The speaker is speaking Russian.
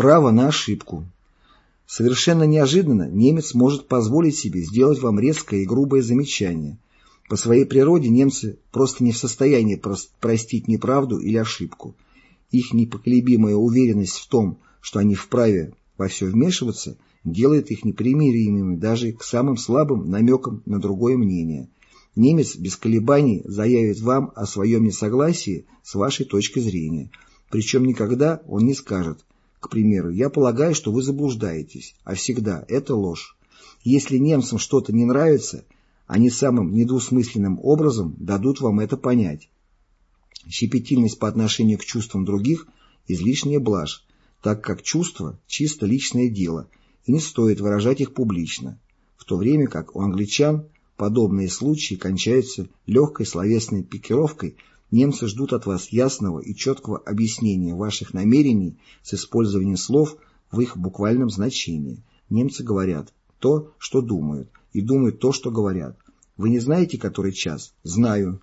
Право на ошибку. Совершенно неожиданно немец может позволить себе сделать вам резкое и грубое замечание. По своей природе немцы просто не в состоянии простить неправду или ошибку. Их непоколебимая уверенность в том, что они вправе во все вмешиваться, делает их непримиримыми даже к самым слабым намекам на другое мнение. Немец без колебаний заявит вам о своем несогласии с вашей точки зрения. Причем никогда он не скажет, к примеру, «я полагаю, что вы заблуждаетесь», а всегда это ложь. Если немцам что-то не нравится, они самым недвусмысленным образом дадут вам это понять. Щепетильность по отношению к чувствам других – излишняя блажь, так как чувства – чисто личное дело, и не стоит выражать их публично, в то время как у англичан подобные случаи кончаются легкой словесной пикировкой, немцы ждут от вас ясного и четкого объяснения ваших намерений с использованием слов в их буквальном значении. Немцы говорят то, что думают, и думают то, что говорят. Вы не знаете, который час? Знаю.